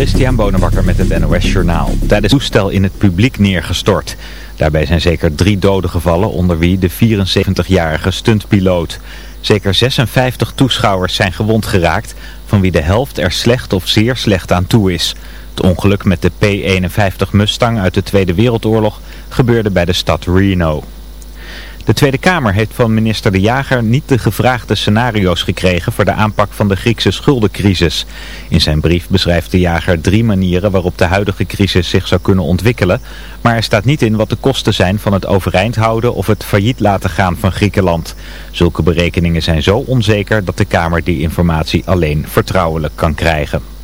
Christian Bonenbakker met het NOS Journaal. Tijdens het toestel in het publiek neergestort. Daarbij zijn zeker drie doden gevallen, onder wie de 74-jarige stuntpiloot. Zeker 56 toeschouwers zijn gewond geraakt, van wie de helft er slecht of zeer slecht aan toe is. Het ongeluk met de P-51 Mustang uit de Tweede Wereldoorlog gebeurde bij de stad Reno. De Tweede Kamer heeft van minister De Jager niet de gevraagde scenario's gekregen voor de aanpak van de Griekse schuldencrisis. In zijn brief beschrijft De Jager drie manieren waarop de huidige crisis zich zou kunnen ontwikkelen, maar er staat niet in wat de kosten zijn van het overeind houden of het failliet laten gaan van Griekenland. Zulke berekeningen zijn zo onzeker dat de Kamer die informatie alleen vertrouwelijk kan krijgen.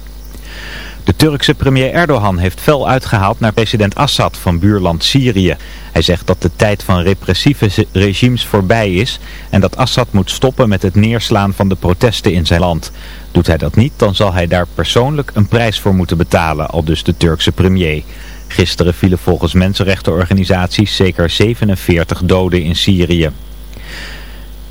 De Turkse premier Erdogan heeft fel uitgehaald naar president Assad van buurland Syrië. Hij zegt dat de tijd van repressieve regimes voorbij is en dat Assad moet stoppen met het neerslaan van de protesten in zijn land. Doet hij dat niet, dan zal hij daar persoonlijk een prijs voor moeten betalen, al dus de Turkse premier. Gisteren vielen volgens mensenrechtenorganisaties zeker 47 doden in Syrië.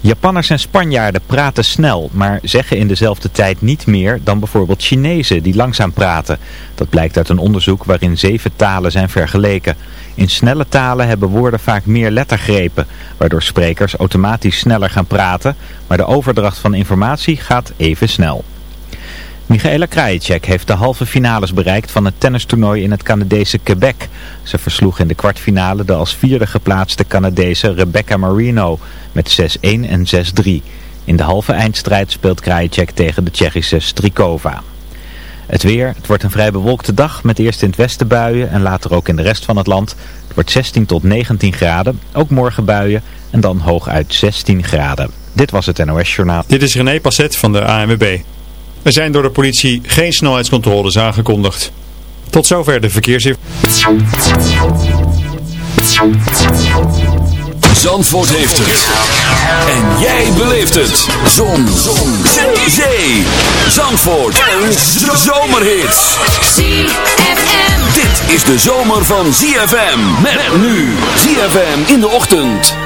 Japanners en Spanjaarden praten snel, maar zeggen in dezelfde tijd niet meer dan bijvoorbeeld Chinezen die langzaam praten. Dat blijkt uit een onderzoek waarin zeven talen zijn vergeleken. In snelle talen hebben woorden vaak meer lettergrepen, waardoor sprekers automatisch sneller gaan praten, maar de overdracht van informatie gaat even snel. Michaela Krajicek heeft de halve finales bereikt van het tennistoernooi in het Canadese Quebec. Ze versloeg in de kwartfinale de als vierde geplaatste Canadese Rebecca Marino met 6-1 en 6-3. In de halve eindstrijd speelt Krajicek tegen de Tsjechische Strikova. Het weer, het wordt een vrij bewolkte dag met eerst in het westen buien en later ook in de rest van het land. Het wordt 16 tot 19 graden, ook morgen buien en dan hooguit 16 graden. Dit was het NOS Journaal. Dit is René Passet van de ANWB. Er zijn door de politie geen snelheidscontroles aangekondigd. Tot zover de verkeersinformatie. Zandvoort heeft het. En jij beleeft het. Zon. Zon. Zee. Zee. Zandvoort. Een zomerhit. ZFM. Dit is de zomer van ZFM. Met nu. ZFM in de ochtend.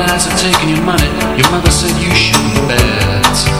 Lads are taking your money. Your mother said you shouldn't bet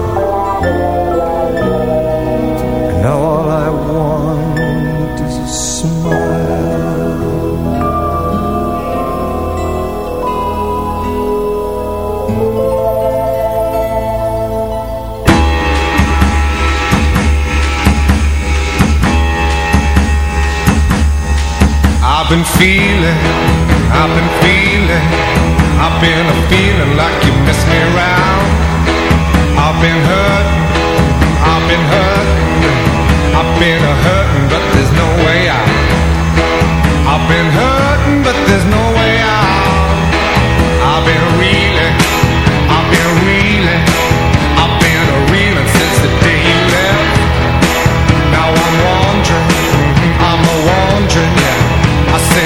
Been feeling, I've been feeling, I've been a feeling like you miss me around. I've been hurt, I've been hurt, I've been a hurting, but there's no way out. I've been hurting, but there's no way out. I've been reeling,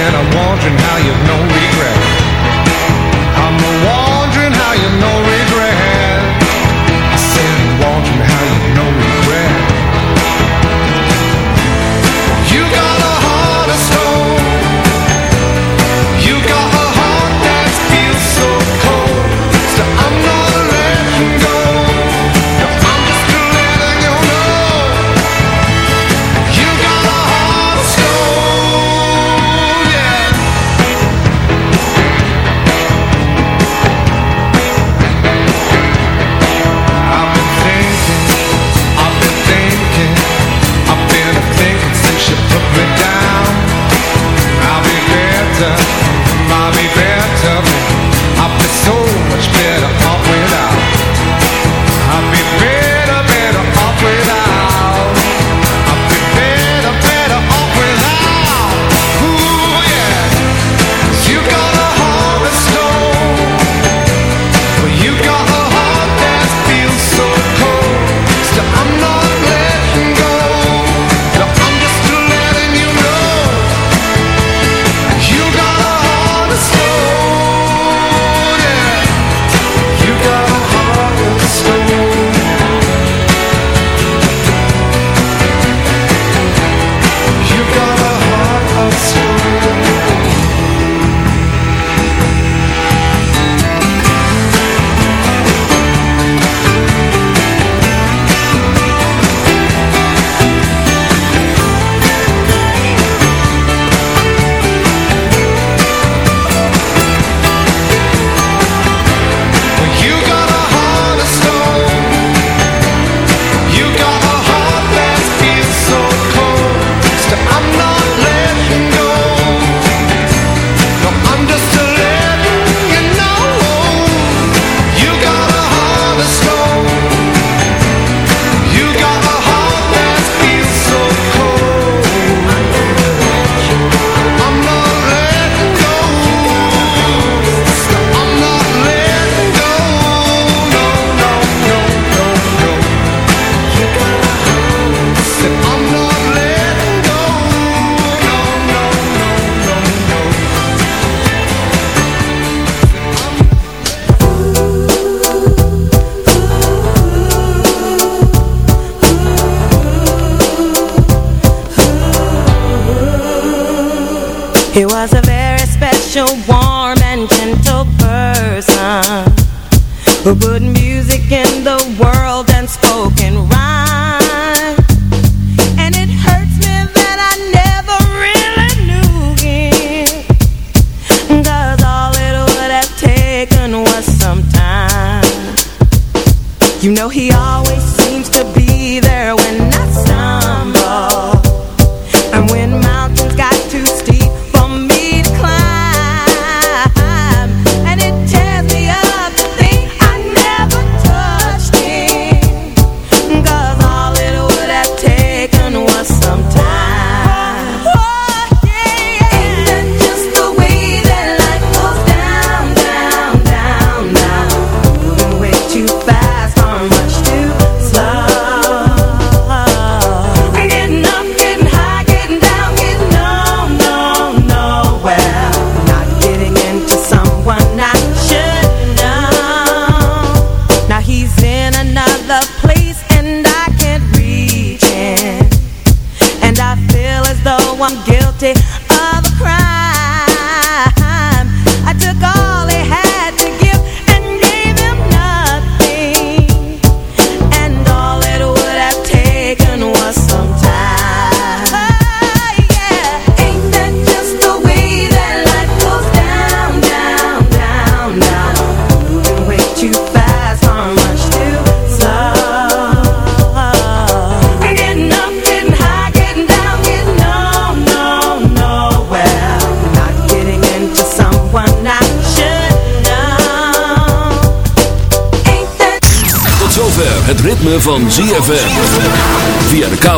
Said I'm wondering how you've no regret.